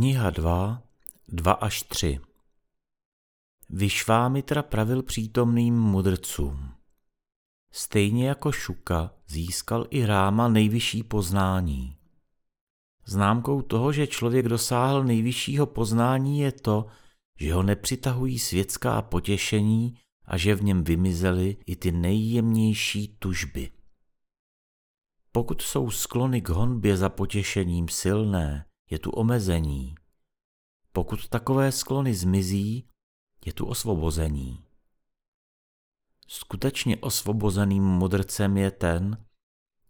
Kniha 2, 2 až 3 Vyšvámitra pravil přítomným mudrcům. Stejně jako Šuka získal i Ráma nejvyšší poznání. Známkou toho, že člověk dosáhl nejvyššího poznání je to, že ho nepřitahují světská potěšení a že v něm vymizely i ty nejjemnější tužby. Pokud jsou sklony k honbě za potěšením silné, je tu omezení. Pokud takové sklony zmizí, je tu osvobození. Skutečně osvobozeným mudrcem je ten,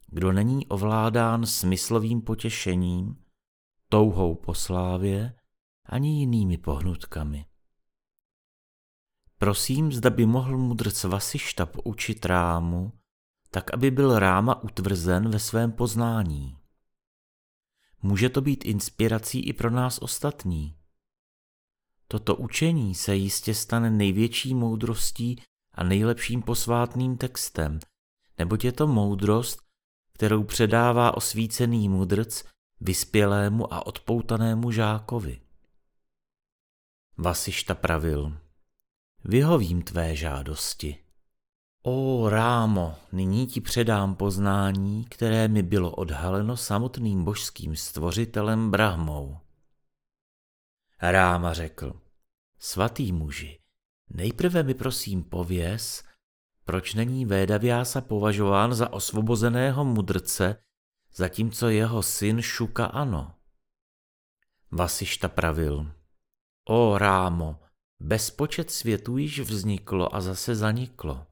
kdo není ovládán smyslovým potěšením, touhou po slávě ani jinými pohnutkami. Prosím, zda by mohl mudrc Vasišta poučit Rámu, tak aby byl Ráma utvrzen ve svém poznání. Může to být inspirací i pro nás ostatní. Toto učení se jistě stane největší moudrostí a nejlepším posvátným textem, neboť je to moudrost, kterou předává osvícený mudrc vyspělému a odpoutanému žákovi. Vasišta pravil, vyhovím tvé žádosti. O Rámo, nyní ti předám poznání, které mi bylo odhaleno samotným božským stvořitelem Brahmou. Ráma řekl, svatý muži, nejprve mi prosím pověz, proč není Védavyása považován za osvobozeného mudrce, zatímco jeho syn Šuka ano. Vasišta pravil, o Rámo, bezpočet světů již vzniklo a zase zaniklo.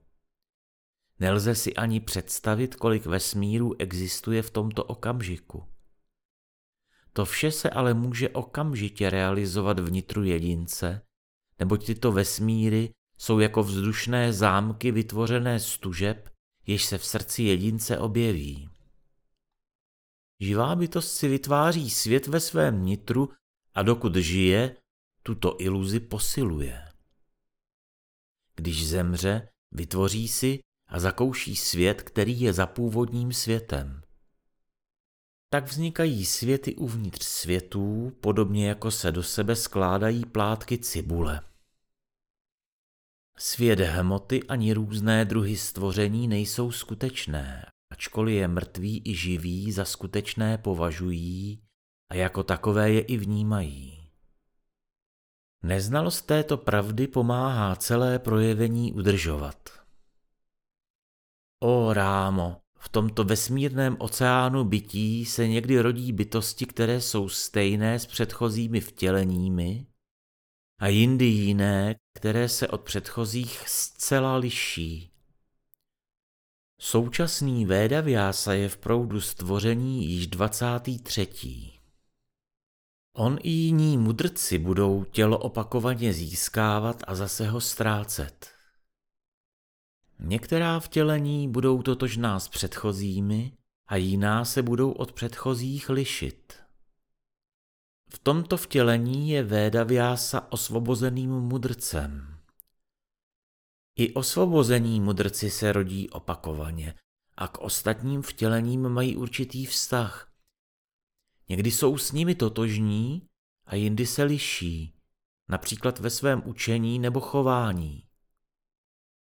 Nelze si ani představit, kolik vesmírů existuje v tomto okamžiku. To vše se ale může okamžitě realizovat vnitru jedince, neboť tyto vesmíry jsou jako vzdušné zámky vytvořené z tužeb, jež se v srdci jedince objeví. Živá bytost si vytváří svět ve svém nitru a dokud žije, tuto iluzi posiluje. Když zemře, vytvoří si a zakouší svět, který je za původním světem. Tak vznikají světy uvnitř světů, podobně jako se do sebe skládají plátky cibule. Svět hmoty ani různé druhy stvoření nejsou skutečné, ačkoliv je mrtví i živí za skutečné považují a jako takové je i vnímají. Neznalost této pravdy pomáhá celé projevení udržovat. O Rámo, v tomto vesmírném oceánu bytí se někdy rodí bytosti, které jsou stejné s předchozími vtěleními a jindy jiné, které se od předchozích zcela liší. Současný Védavyása je v proudu stvoření již 23. On i jiní mudrci budou tělo opakovaně získávat a zase ho ztrácet. Některá vtělení budou totožná s předchozími a jiná se budou od předchozích lišit. V tomto vtělení je Véda Vyása osvobozeným mudrcem. I osvobození mudrci se rodí opakovaně a k ostatním vtělením mají určitý vztah. Někdy jsou s nimi totožní a jindy se liší, například ve svém učení nebo chování.